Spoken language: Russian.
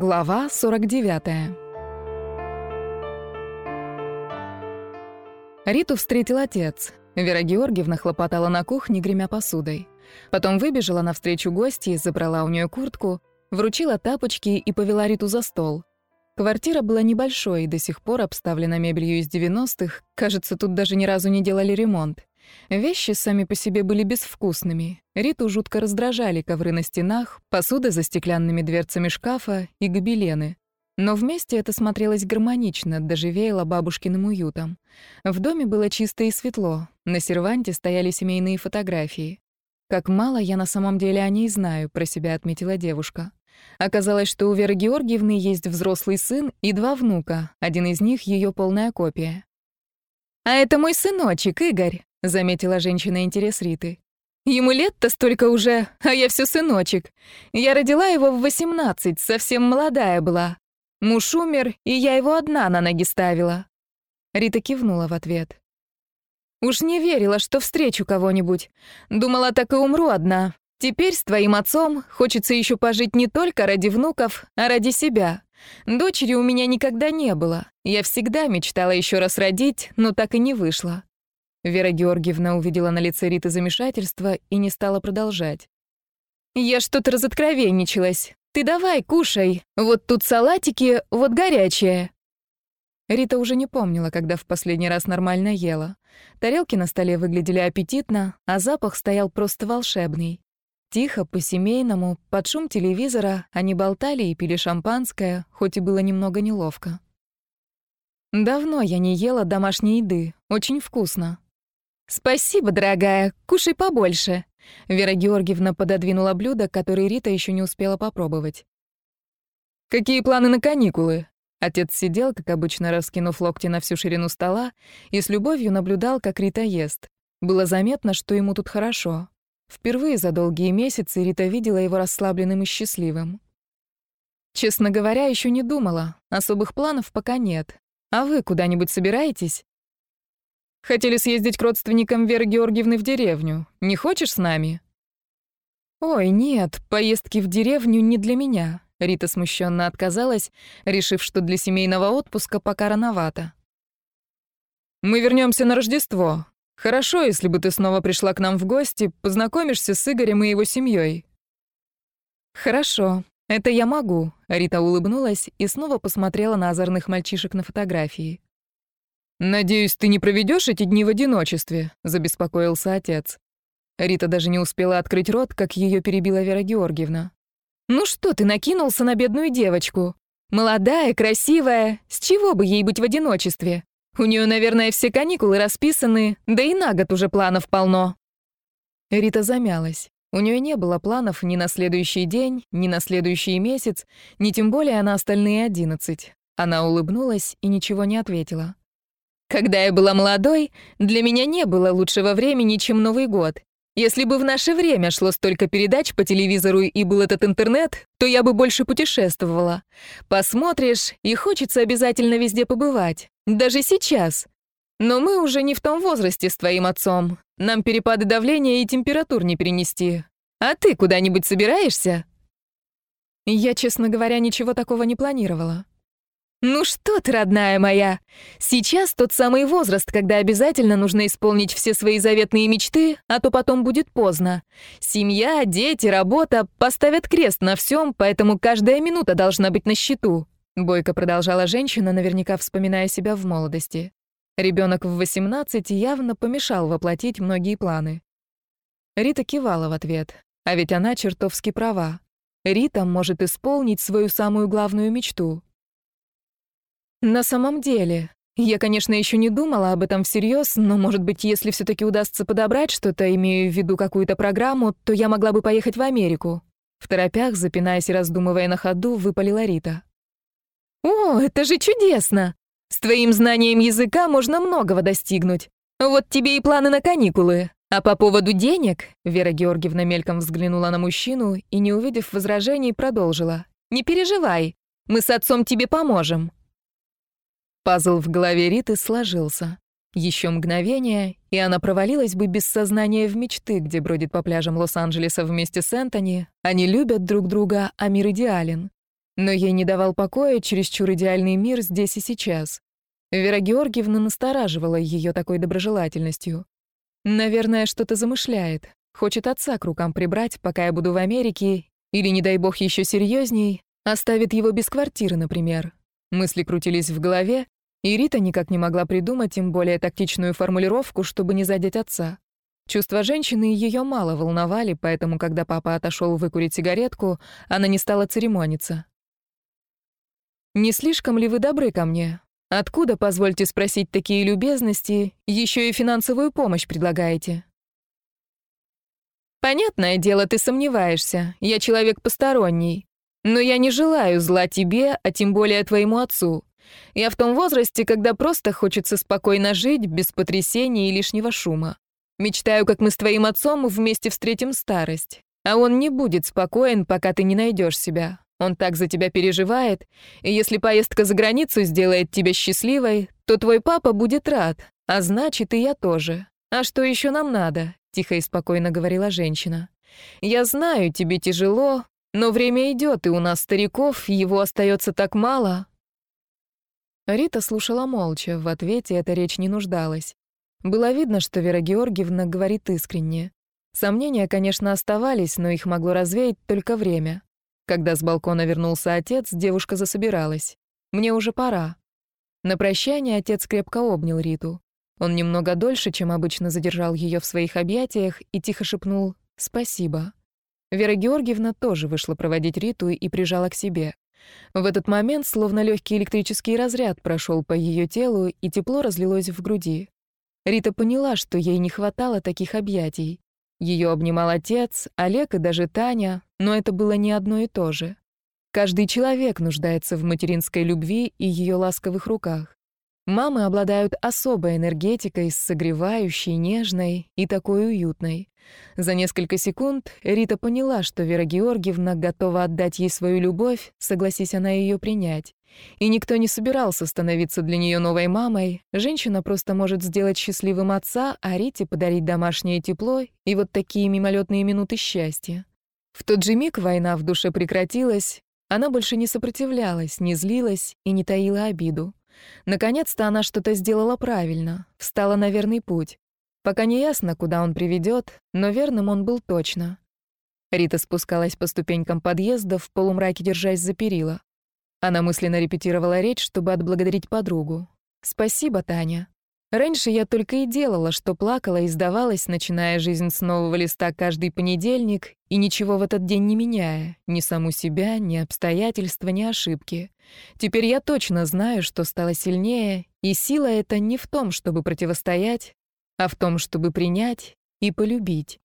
Глава 49. Риту встретил отец. Вера Георгиевна хлопотала на кухне, гремя посудой. Потом выбежала навстречу гости, забрала у нее куртку, вручила тапочки и повела Риту за стол. Квартира была небольшой и до сих пор обставлена мебелью из 90-х. Кажется, тут даже ни разу не делали ремонт. Вещи сами по себе были безвкусными. Риту жутко раздражали ковры на стенах, посуда за стеклянными дверцами шкафа и гобелены. Но вместе это смотрелось гармонично, даже веяло бабушкиным уютом. В доме было чисто и светло. На серванте стояли семейные фотографии. «Как мало я на самом деле о ней знаю», — про себя отметила девушка. Оказалось, что у Веры Георгиевны есть взрослый сын и два внука, один из них — ее полная копия. «А это мой сыночек, Игорь», — заметила женщина интерес Риты. «Ему лет-то столько уже, а я все сыночек. Я родила его в 18, совсем молодая была. Муж умер, и я его одна на ноги ставила». Рита кивнула в ответ. «Уж не верила, что встречу кого-нибудь. Думала, так и умру одна. Теперь с твоим отцом хочется еще пожить не только ради внуков, а ради себя. Дочери у меня никогда не было. Я всегда мечтала еще раз родить, но так и не вышло. Вера Георгиевна увидела на лице Риты замешательство и не стала продолжать. «Я что-то разоткровенничалась. Ты давай, кушай. Вот тут салатики, вот горячее». Рита уже не помнила, когда в последний раз нормально ела. Тарелки на столе выглядели аппетитно, а запах стоял просто волшебный. Тихо, по-семейному, под шум телевизора они болтали и пили шампанское, хоть и было немного неловко. «Давно я не ела домашней еды. Очень вкусно», «Спасибо, дорогая, кушай побольше». Вера Георгиевна пододвинула блюдо, которое Рита еще не успела попробовать. «Какие планы на каникулы?» Отец сидел, как обычно, раскинув локти на всю ширину стола, и с любовью наблюдал, как Рита ест. Было заметно, что ему тут хорошо. Впервые за долгие месяцы Рита видела его расслабленным и счастливым. «Честно говоря, еще не думала. Особых планов пока нет. А вы куда-нибудь собираетесь?» Хотели съездить к родственникам Веры Георгиевны в деревню. Не хочешь с нами?» «Ой, нет, поездки в деревню не для меня», — Рита смущенно отказалась, решив, что для семейного отпуска пока рановато. «Мы вернемся на Рождество. Хорошо, если бы ты снова пришла к нам в гости, познакомишься с Игорем и его семьей. «Хорошо, это я могу», — Рита улыбнулась и снова посмотрела на озорных мальчишек на фотографии. «Надеюсь, ты не проведешь эти дни в одиночестве», — забеспокоился отец. Рита даже не успела открыть рот, как ее перебила Вера Георгиевна. «Ну что ты накинулся на бедную девочку? Молодая, красивая, с чего бы ей быть в одиночестве? У нее, наверное, все каникулы расписаны, да и на год уже планов полно». Рита замялась. У нее не было планов ни на следующий день, ни на следующий месяц, ни тем более на остальные одиннадцать. Она улыбнулась и ничего не ответила. Когда я была молодой, для меня не было лучшего времени, чем Новый год. Если бы в наше время шло столько передач по телевизору и был этот интернет, то я бы больше путешествовала. Посмотришь, и хочется обязательно везде побывать. Даже сейчас. Но мы уже не в том возрасте с твоим отцом. Нам перепады давления и температур не перенести. А ты куда-нибудь собираешься? Я, честно говоря, ничего такого не планировала. «Ну что ты, родная моя, сейчас тот самый возраст, когда обязательно нужно исполнить все свои заветные мечты, а то потом будет поздно. Семья, дети, работа поставят крест на всем, поэтому каждая минута должна быть на счету», — бойко продолжала женщина, наверняка вспоминая себя в молодости. Ребенок в 18 явно помешал воплотить многие планы. Рита кивала в ответ, а ведь она чертовски права. Рита может исполнить свою самую главную мечту — на самом деле, я, конечно, еще не думала об этом всерьез, но, может быть, если все таки удастся подобрать что-то, имею в виду какую-то программу, то я могла бы поехать в Америку. В торопях, запинаясь и раздумывая на ходу, выпалила Рита. «О, это же чудесно! С твоим знанием языка можно многого достигнуть. Вот тебе и планы на каникулы. А по поводу денег...» Вера Георгиевна мельком взглянула на мужчину и, не увидев возражений, продолжила. «Не переживай, мы с отцом тебе поможем. Пазл в голове Риты сложился. Еще мгновение, и она провалилась бы без сознания в мечты, где бродит по пляжам Лос-Анджелеса вместе с Энтони. Они любят друг друга, а мир идеален. Но ей не давал покоя чересчур идеальный мир здесь и сейчас. Вера Георгиевна настораживала ее такой доброжелательностью. Наверное, что-то замышляет. Хочет отца к рукам прибрать, пока я буду в Америке, или, не дай бог, еще серьезней, оставит его без квартиры, например. Мысли крутились в голове, и Рита никак не могла придумать тем более тактичную формулировку, чтобы не задеть отца. Чувства женщины ее мало волновали, поэтому, когда папа отошел выкурить сигаретку, она не стала церемониться. «Не слишком ли вы добры ко мне? Откуда, позвольте спросить, такие любезности, еще и финансовую помощь предлагаете?» «Понятное дело, ты сомневаешься. Я человек посторонний. Но я не желаю зла тебе, а тем более твоему отцу. Я в том возрасте, когда просто хочется спокойно жить, без потрясений и лишнего шума. Мечтаю, как мы с твоим отцом вместе встретим старость. А он не будет спокоен, пока ты не найдешь себя. Он так за тебя переживает, и если поездка за границу сделает тебя счастливой, то твой папа будет рад, а значит, и я тоже. А что еще нам надо? Тихо и спокойно говорила женщина. Я знаю, тебе тяжело, но время идет, и у нас стариков его остается так мало. Рита слушала молча, в ответе эта речь не нуждалась. Было видно, что Вера Георгиевна говорит искренне. Сомнения, конечно, оставались, но их могло развеять только время. Когда с балкона вернулся отец, девушка засобиралась. «Мне уже пора». На прощание отец крепко обнял Риту. Он немного дольше, чем обычно, задержал ее в своих объятиях и тихо шепнул «Спасибо». Вера Георгиевна тоже вышла проводить Риту и прижала к себе. В этот момент словно легкий электрический разряд прошел по ее телу, и тепло разлилось в груди. Рита поняла, что ей не хватало таких объятий. Ее обнимал отец, Олег и даже Таня, но это было не одно и то же. Каждый человек нуждается в материнской любви и ее ласковых руках. Мамы обладают особой энергетикой, согревающей, нежной и такой уютной. За несколько секунд Рита поняла, что Вера Георгиевна готова отдать ей свою любовь, согласись она ее принять. И никто не собирался становиться для нее новой мамой. Женщина просто может сделать счастливым отца, а Рите подарить домашнее тепло и вот такие мимолетные минуты счастья. В тот же миг война в душе прекратилась. Она больше не сопротивлялась, не злилась и не таила обиду. Наконец-то она что-то сделала правильно, встала на верный путь. Пока не ясно, куда он приведет, но верным он был точно. Рита спускалась по ступенькам подъезда, в полумраке держась за перила. Она мысленно репетировала речь, чтобы отблагодарить подругу. «Спасибо, Таня. Раньше я только и делала, что плакала и сдавалась, начиная жизнь с нового листа каждый понедельник и ничего в этот день не меняя, ни саму себя, ни обстоятельства, ни ошибки. Теперь я точно знаю, что стала сильнее, и сила эта не в том, чтобы противостоять, а в том, чтобы принять и полюбить.